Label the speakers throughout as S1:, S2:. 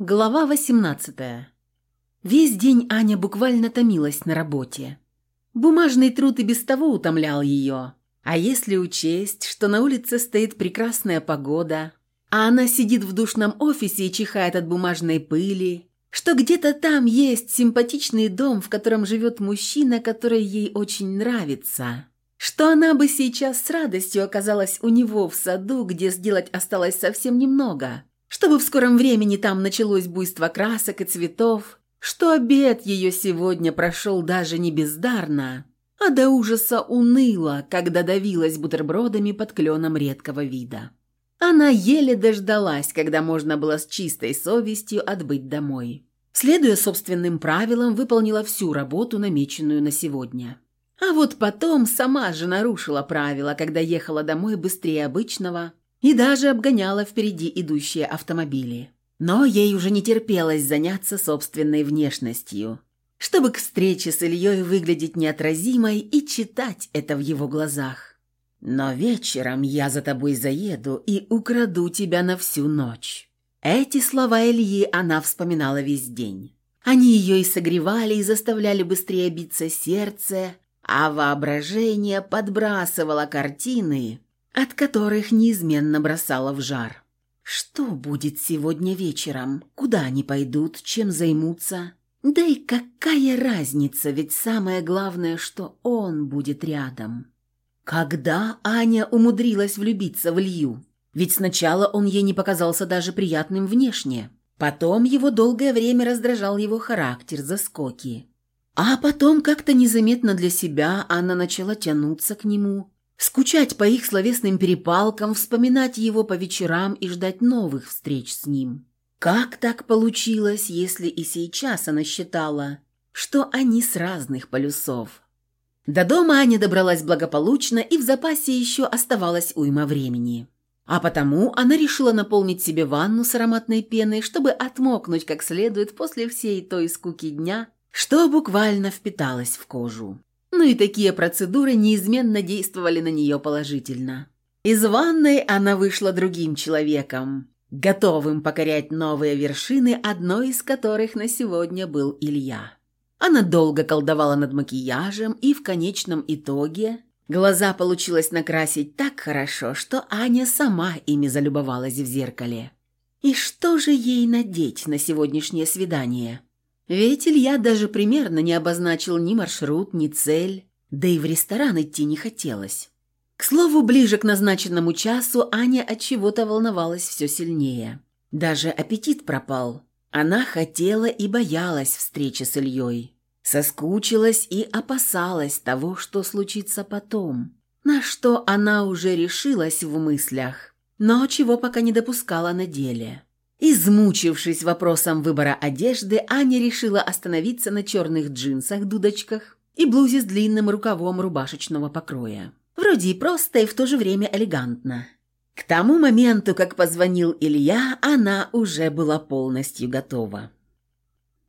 S1: Глава 18. Весь день Аня буквально томилась на работе. Бумажный труд и без того утомлял ее. А если учесть, что на улице стоит прекрасная погода, а она сидит в душном офисе и чихает от бумажной пыли, что где-то там есть симпатичный дом, в котором живет мужчина, который ей очень нравится, что она бы сейчас с радостью оказалась у него в саду, где сделать осталось совсем немного – чтобы в скором времени там началось буйство красок и цветов, что обед ее сегодня прошел даже не бездарно, а до ужаса уныло, когда давилась бутербродами под кленом редкого вида. Она еле дождалась, когда можно было с чистой совестью отбыть домой. Следуя собственным правилам, выполнила всю работу, намеченную на сегодня. А вот потом сама же нарушила правила, когда ехала домой быстрее обычного и даже обгоняла впереди идущие автомобили. Но ей уже не терпелось заняться собственной внешностью, чтобы к встрече с Ильей выглядеть неотразимой и читать это в его глазах. «Но вечером я за тобой заеду и украду тебя на всю ночь». Эти слова Ильи она вспоминала весь день. Они ее и согревали, и заставляли быстрее биться сердце, а воображение подбрасывало картины, от которых неизменно бросало в жар. Что будет сегодня вечером? Куда они пойдут? Чем займутся? Да и какая разница, ведь самое главное, что он будет рядом. Когда Аня умудрилась влюбиться в Илью? Ведь сначала он ей не показался даже приятным внешне. Потом его долгое время раздражал его характер, заскоки. А потом как-то незаметно для себя она начала тянуться к нему, скучать по их словесным перепалкам, вспоминать его по вечерам и ждать новых встреч с ним. Как так получилось, если и сейчас она считала, что они с разных полюсов? До дома Аня добралась благополучно, и в запасе еще оставалось уйма времени. А потому она решила наполнить себе ванну с ароматной пеной, чтобы отмокнуть как следует после всей той скуки дня, что буквально впиталась в кожу. Ну и такие процедуры неизменно действовали на нее положительно. Из ванной она вышла другим человеком, готовым покорять новые вершины, одной из которых на сегодня был Илья. Она долго колдовала над макияжем, и в конечном итоге глаза получилось накрасить так хорошо, что Аня сама ими залюбовалась в зеркале. И что же ей надеть на сегодняшнее свидание? Ведь Илья даже примерно не обозначил ни маршрут, ни цель, да и в ресторан идти не хотелось. К слову, ближе к назначенному часу Аня от чего-то волновалась все сильнее. Даже аппетит пропал. Она хотела и боялась встречи с Ильей. Соскучилась и опасалась того, что случится потом. На что она уже решилась в мыслях, но чего пока не допускала на деле. Измучившись вопросом выбора одежды, Аня решила остановиться на черных джинсах-дудочках и блузе с длинным рукавом рубашечного покроя. Вроде и просто, и в то же время элегантно. К тому моменту, как позвонил Илья, она уже была полностью готова.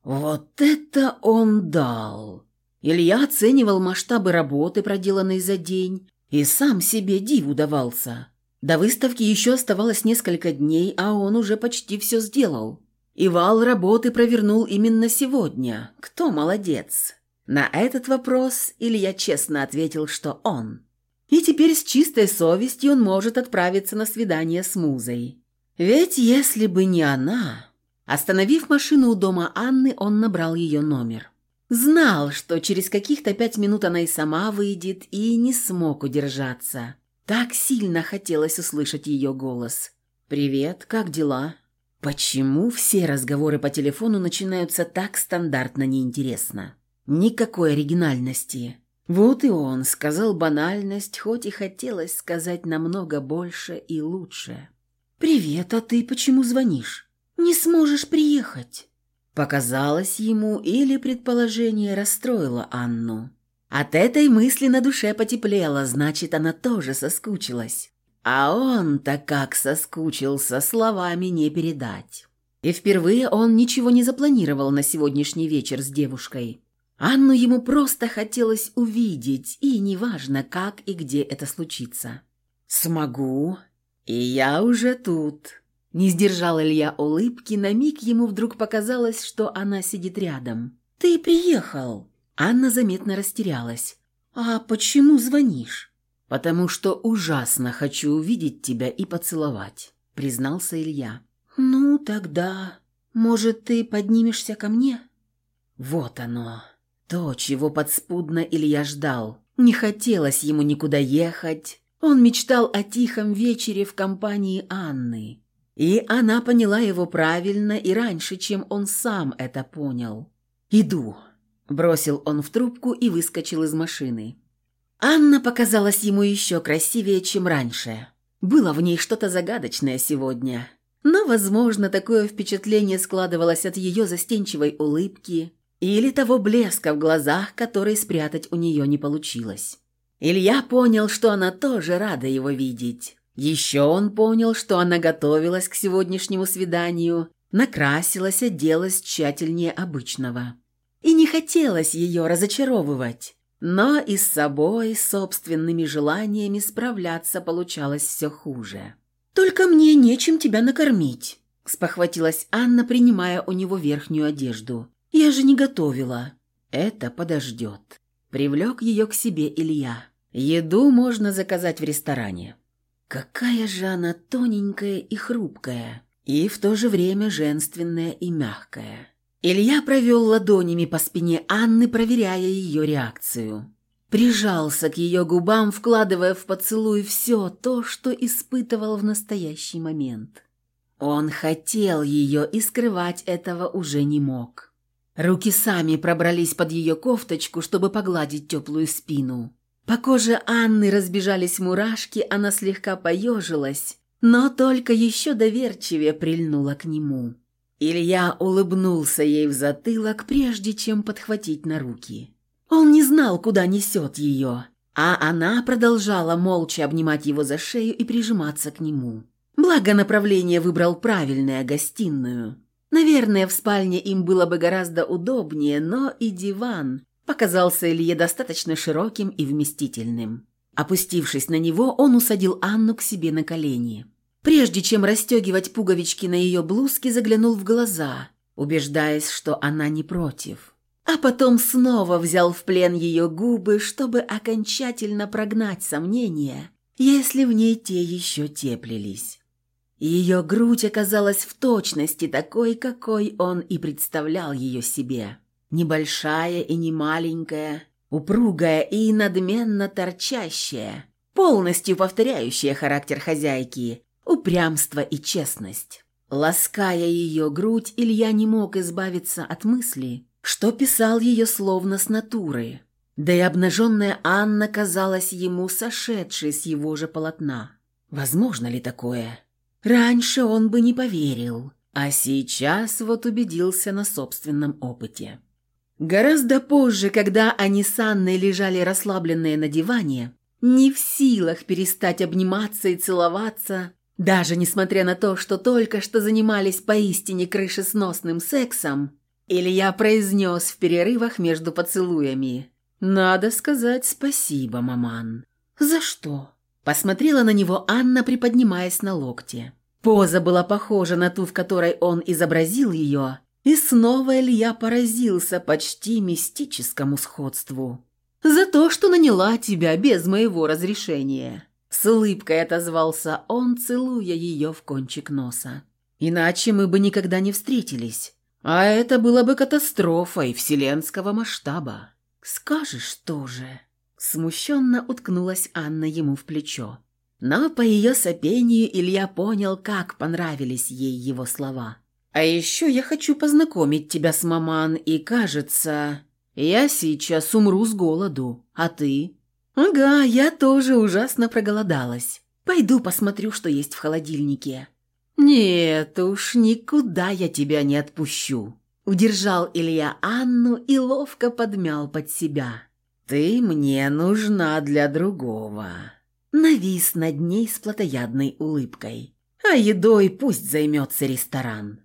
S1: «Вот это он дал!» Илья оценивал масштабы работы, проделанной за день, и сам себе диву давался. До выставки еще оставалось несколько дней, а он уже почти все сделал. И вал работы провернул именно сегодня. Кто молодец? На этот вопрос Илья честно ответил, что он. И теперь с чистой совестью он может отправиться на свидание с музой. Ведь если бы не она... Остановив машину у дома Анны, он набрал ее номер. Знал, что через каких-то пять минут она и сама выйдет, и не смог удержаться. Так сильно хотелось услышать ее голос. «Привет, как дела?» Почему все разговоры по телефону начинаются так стандартно неинтересно? Никакой оригинальности. Вот и он сказал банальность, хоть и хотелось сказать намного больше и лучше. «Привет, а ты почему звонишь? Не сможешь приехать?» Показалось ему или предположение расстроило Анну. От этой мысли на душе потеплело, значит, она тоже соскучилась. А он-то как соскучился, словами не передать. И впервые он ничего не запланировал на сегодняшний вечер с девушкой. Анну ему просто хотелось увидеть, и неважно, как и где это случится. «Смогу, и я уже тут». Не сдержал Илья улыбки, на миг ему вдруг показалось, что она сидит рядом. «Ты приехал!» Анна заметно растерялась. «А почему звонишь?» «Потому что ужасно хочу увидеть тебя и поцеловать», — признался Илья. «Ну, тогда, может, ты поднимешься ко мне?» Вот оно. То, чего подспудно Илья ждал. Не хотелось ему никуда ехать. Он мечтал о тихом вечере в компании Анны. И она поняла его правильно и раньше, чем он сам это понял. «Иду», – бросил он в трубку и выскочил из машины. Анна показалась ему еще красивее, чем раньше. Было в ней что-то загадочное сегодня. Но, возможно, такое впечатление складывалось от ее застенчивой улыбки или того блеска в глазах, который спрятать у нее не получилось. Илья понял, что она тоже рада его видеть. Еще он понял, что она готовилась к сегодняшнему свиданию, накрасилась, оделась тщательнее обычного. И не хотелось ее разочаровывать. Но и с собой, собственными желаниями справляться получалось все хуже. «Только мне нечем тебя накормить», – спохватилась Анна, принимая у него верхнюю одежду. «Я же не готовила». «Это подождет». Привлек ее к себе Илья. «Еду можно заказать в ресторане». Какая же она тоненькая и хрупкая, и в то же время женственная и мягкая. Илья провел ладонями по спине Анны, проверяя ее реакцию. Прижался к ее губам, вкладывая в поцелуй все то, что испытывал в настоящий момент. Он хотел ее и скрывать этого уже не мог. Руки сами пробрались под ее кофточку, чтобы погладить теплую спину. По коже Анны разбежались мурашки, она слегка поежилась, но только еще доверчивее прильнула к нему. Илья улыбнулся ей в затылок, прежде чем подхватить на руки. Он не знал, куда несет ее, а она продолжала молча обнимать его за шею и прижиматься к нему. Благо направление выбрал правильное, гостиную. Наверное, в спальне им было бы гораздо удобнее, но и диван, показался Илье достаточно широким и вместительным. Опустившись на него, он усадил Анну к себе на колени. Прежде чем расстегивать пуговички на ее блузке, заглянул в глаза, убеждаясь, что она не против. А потом снова взял в плен ее губы, чтобы окончательно прогнать сомнения, если в ней те еще теплились. Ее грудь оказалась в точности такой, какой он и представлял ее себе. Небольшая и не маленькая, упругая и надменно торчащая, полностью повторяющая характер хозяйки, упрямство и честность. Лаская ее грудь, Илья не мог избавиться от мысли, что писал ее словно с натуры. Да и обнаженная Анна казалась ему сошедшей с его же полотна. Возможно ли такое? Раньше он бы не поверил, а сейчас вот убедился на собственном опыте. Гораздо позже, когда они с Анной лежали расслабленные на диване, не в силах перестать обниматься и целоваться, даже несмотря на то, что только что занимались поистине крышесносным сексом, Илья произнес в перерывах между поцелуями. «Надо сказать спасибо, маман». «За что?» Посмотрела на него Анна, приподнимаясь на локте. Поза была похожа на ту, в которой он изобразил ее, и снова Илья поразился почти мистическому сходству. «За то, что наняла тебя без моего разрешения!» С улыбкой отозвался он, целуя ее в кончик носа. «Иначе мы бы никогда не встретились. А это было бы катастрофой вселенского масштаба». «Скажешь тоже?» Смущенно уткнулась Анна ему в плечо. Но по ее сопению Илья понял, как понравились ей его слова. А еще я хочу познакомить тебя с маман, и, кажется, я сейчас умру с голоду. А ты? Ага, я тоже ужасно проголодалась. Пойду посмотрю, что есть в холодильнике. Нет уж, никуда я тебя не отпущу. Удержал Илья Анну и ловко подмял под себя. Ты мне нужна для другого. Навис над ней с плотоядной улыбкой. А едой пусть займется ресторан.